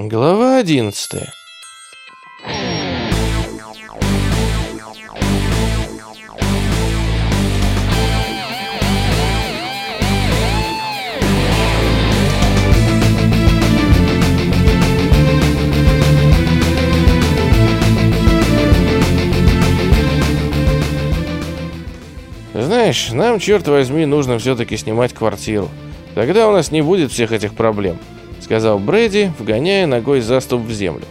Глава одиннадцатая. Знаешь, нам, черт возьми, нужно все-таки снимать квартиру. Тогда у нас не будет всех этих проблем сказал Брэди, вгоняя ногой заступ в землю.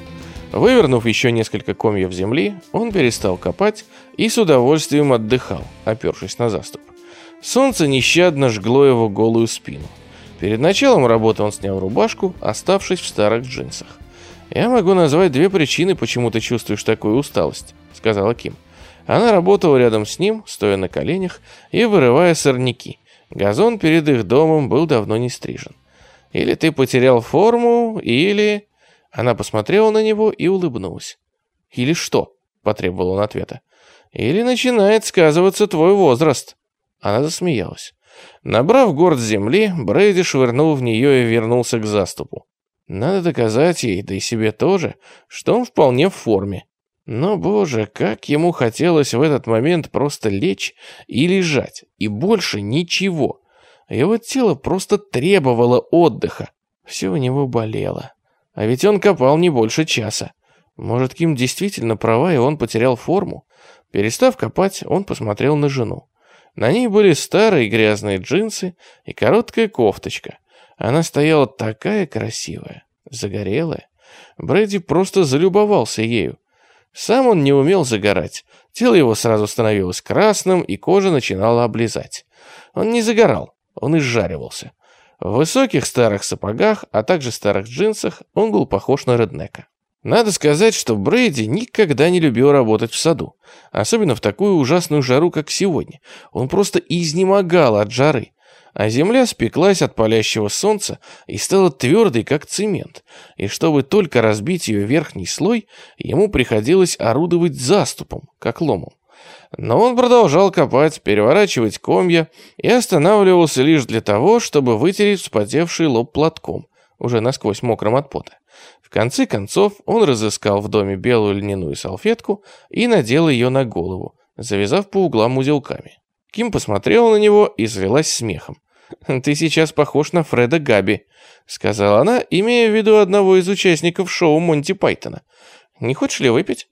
Вывернув еще несколько комьев земли, он перестал копать и с удовольствием отдыхал, опершись на заступ. Солнце нещадно жгло его голую спину. Перед началом работы он снял рубашку, оставшись в старых джинсах. «Я могу назвать две причины, почему ты чувствуешь такую усталость», — сказала Ким. Она работала рядом с ним, стоя на коленях и вырывая сорняки. Газон перед их домом был давно не стрижен. Или ты потерял форму, или...» Она посмотрела на него и улыбнулась. «Или что?» — потребовал он ответа. «Или начинает сказываться твой возраст». Она засмеялась. Набрав горд земли, Брейди швырнул в нее и вернулся к заступу. Надо доказать ей, да и себе тоже, что он вполне в форме. Но, боже, как ему хотелось в этот момент просто лечь и лежать, и больше ничего. Его тело просто требовало отдыха. Все у него болело. А ведь он копал не больше часа. Может, Ким действительно права, и он потерял форму? Перестав копать, он посмотрел на жену. На ней были старые грязные джинсы и короткая кофточка. Она стояла такая красивая, загорелая. Брэди просто залюбовался ею. Сам он не умел загорать. Тело его сразу становилось красным, и кожа начинала облизать. Он не загорал, он изжаривался. В высоких старых сапогах, а также старых джинсах он был похож на реднека. Надо сказать, что Брейди никогда не любил работать в саду, особенно в такую ужасную жару, как сегодня. Он просто изнемогал от жары, а земля спеклась от палящего солнца и стала твердой, как цемент, и чтобы только разбить ее верхний слой, ему приходилось орудовать заступом, как ломом. Но он продолжал копать, переворачивать комья и останавливался лишь для того, чтобы вытереть вспотевший лоб платком, уже насквозь мокрым от пота. В конце концов он разыскал в доме белую льняную салфетку и надел ее на голову, завязав по углам узелками. Ким посмотрела на него и завелась смехом. «Ты сейчас похож на Фреда Габи», — сказала она, имея в виду одного из участников шоу Монти Пайтона. «Не хочешь ли выпить?»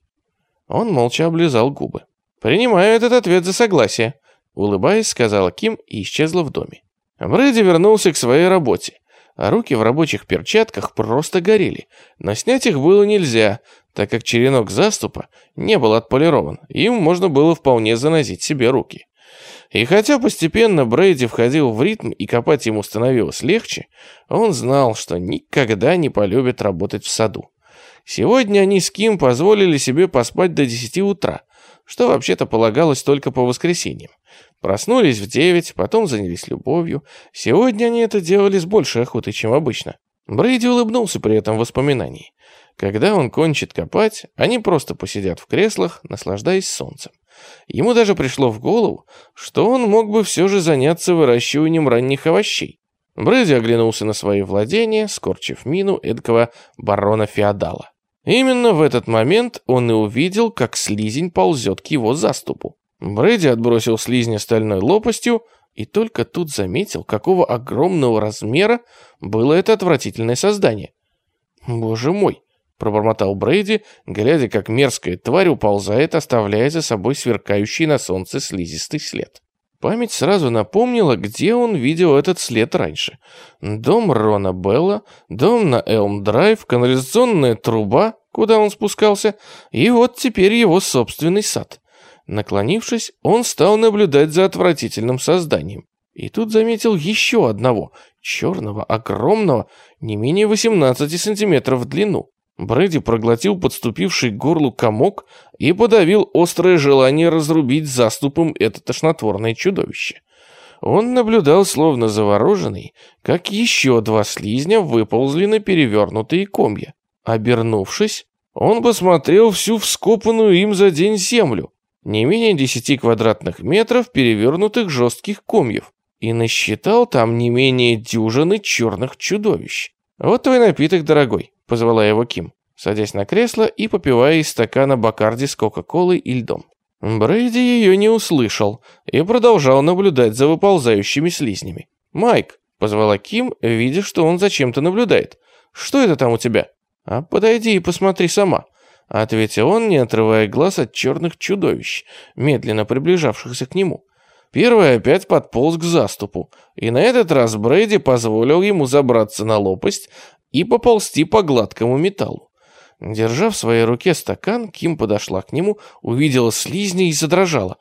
Он молча облизал губы. «Принимаю этот ответ за согласие», — улыбаясь, сказала Ким и исчезла в доме. Брэди вернулся к своей работе, а руки в рабочих перчатках просто горели, но снять их было нельзя, так как черенок заступа не был отполирован, им можно было вполне занозить себе руки. И хотя постепенно Брейди входил в ритм и копать ему становилось легче, он знал, что никогда не полюбит работать в саду. Сегодня они с Ким позволили себе поспать до 10 утра, что вообще-то полагалось только по воскресеньям. Проснулись в девять, потом занялись любовью. Сегодня они это делали с большей охотой, чем обычно. Брейди улыбнулся при этом воспоминании. Когда он кончит копать, они просто посидят в креслах, наслаждаясь солнцем. Ему даже пришло в голову, что он мог бы все же заняться выращиванием ранних овощей. Брейди оглянулся на свои владения, скорчив мину эдакого барона-феодала. Именно в этот момент он и увидел, как слизень ползет к его заступу. Брэди отбросил слизня стальной лопастью и только тут заметил, какого огромного размера было это отвратительное создание. «Боже мой!» — пробормотал Брейди, глядя, как мерзкая тварь уползает, оставляя за собой сверкающий на солнце слизистый след. Память сразу напомнила, где он видел этот след раньше. Дом Рона Белла, дом на Элм-Драйв, канализационная труба, куда он спускался, и вот теперь его собственный сад. Наклонившись, он стал наблюдать за отвратительным созданием. И тут заметил еще одного, черного, огромного, не менее 18 сантиметров в длину. Брэди проглотил подступивший к горлу комок и подавил острое желание разрубить заступом это тошнотворное чудовище. Он наблюдал, словно завороженный, как еще два слизня выползли на перевернутые комья. Обернувшись, он посмотрел всю вскопанную им за день землю, не менее десяти квадратных метров перевернутых жестких комьев, и насчитал там не менее дюжины черных чудовищ. «Вот твой напиток, дорогой», — позвала его Ким, садясь на кресло и попивая из стакана Бакарди с Кока-Колой и льдом. Брейди ее не услышал и продолжал наблюдать за выползающими слизнями. «Майк», — позвала Ким, видя, что он зачем-то наблюдает. «Что это там у тебя?» «А подойди и посмотри сама», — ответил он, не отрывая глаз от черных чудовищ, медленно приближавшихся к нему. Первый опять подполз к заступу, и на этот раз Брейди позволил ему забраться на лопасть и поползти по гладкому металлу. Держа в своей руке стакан, Ким подошла к нему, увидела слизни и задрожала.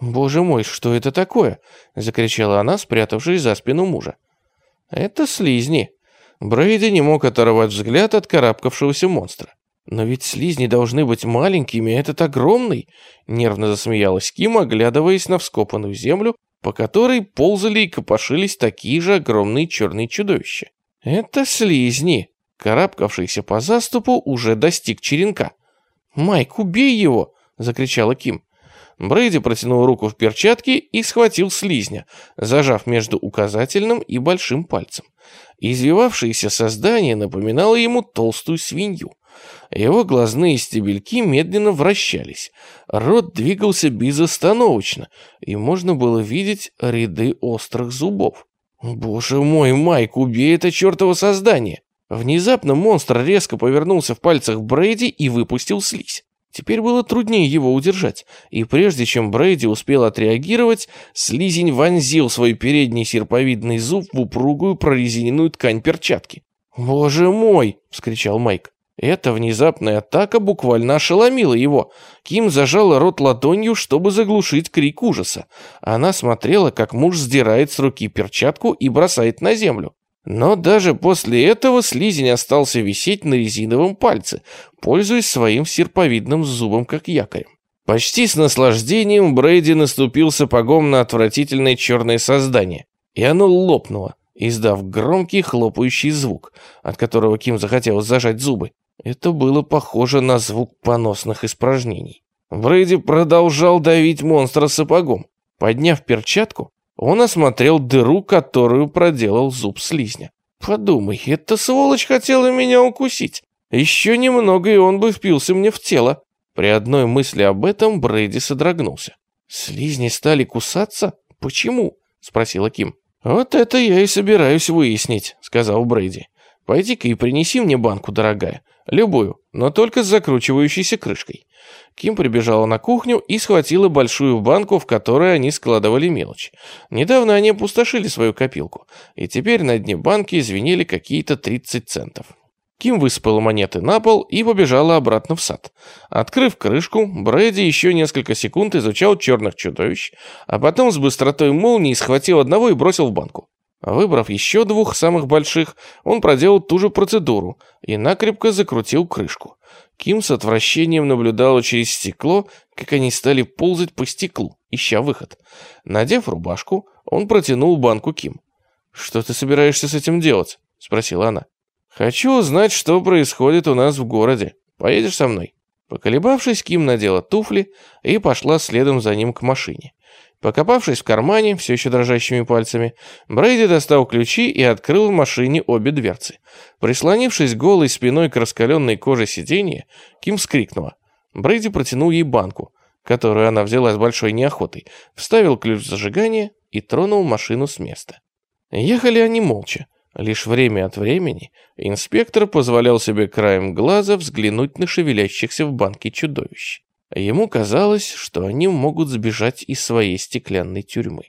«Боже мой, что это такое?» — закричала она, спрятавшись за спину мужа. «Это слизни». Брейди не мог оторвать взгляд от карабкавшегося монстра. «Но ведь слизни должны быть маленькими, а этот огромный!» Нервно засмеялась Ким, оглядываясь на вскопанную землю, по которой ползали и копошились такие же огромные черные чудовища. «Это слизни!» Карабкавшийся по заступу уже достиг черенка. «Майк, убей его!» — закричала Ким. Брейди протянул руку в перчатке и схватил слизня, зажав между указательным и большим пальцем. Извивавшееся создание напоминало ему толстую свинью. Его глазные стебельки медленно вращались. Рот двигался безостановочно, и можно было видеть ряды острых зубов. «Боже мой, Майк, убей это чертово создание!» Внезапно монстр резко повернулся в пальцах Брейди и выпустил слизь. Теперь было труднее его удержать, и прежде чем Брейди успел отреагировать, слизень вонзил свой передний серповидный зуб в упругую прорезиненную ткань перчатки. «Боже мой!» — вскричал Майк. Эта внезапная атака буквально ошеломила его. Ким зажала рот ладонью, чтобы заглушить крик ужаса. Она смотрела, как муж сдирает с руки перчатку и бросает на землю. Но даже после этого слизень остался висеть на резиновом пальце, пользуясь своим серповидным зубом как якорем. Почти с наслаждением Брейди наступил сапогом на отвратительное черное создание, и оно лопнуло, издав громкий хлопающий звук, от которого Ким захотелось зажать зубы. Это было похоже на звук поносных испражнений. Брейди продолжал давить монстра сапогом. Подняв перчатку, он осмотрел дыру, которую проделал зуб слизня. «Подумай, эта сволочь хотела меня укусить. Еще немного, и он бы впился мне в тело». При одной мысли об этом Брейди содрогнулся. «Слизни стали кусаться? Почему?» — спросила Ким. «Вот это я и собираюсь выяснить», — сказал Брейди. «Пойди-ка и принеси мне банку, дорогая. Любую, но только с закручивающейся крышкой. Ким прибежала на кухню и схватила большую банку, в которой они складывали мелочь. Недавно они опустошили свою копилку, и теперь на дне банки звенели какие-то 30 центов. Ким высыпала монеты на пол и побежала обратно в сад. Открыв крышку, Брэди еще несколько секунд изучал черных чудовищ, а потом с быстротой молнии схватил одного и бросил в банку. Выбрав еще двух самых больших, он проделал ту же процедуру и накрепко закрутил крышку. Ким с отвращением наблюдала через стекло, как они стали ползать по стеклу, ища выход. Надев рубашку, он протянул банку Ким. «Что ты собираешься с этим делать?» — спросила она. «Хочу узнать, что происходит у нас в городе. Поедешь со мной?» Поколебавшись, Ким надела туфли и пошла следом за ним к машине. Покопавшись в кармане, все еще дрожащими пальцами, Брейди достал ключи и открыл в машине обе дверцы. Прислонившись голой спиной к раскаленной коже сиденья, Ким вскрикнула. Брейди протянул ей банку, которую она взяла с большой неохотой, вставил ключ в зажигание и тронул машину с места. Ехали они молча. Лишь время от времени инспектор позволял себе краем глаза взглянуть на шевелящихся в банке чудовищ. Ему казалось, что они могут сбежать из своей стеклянной тюрьмы.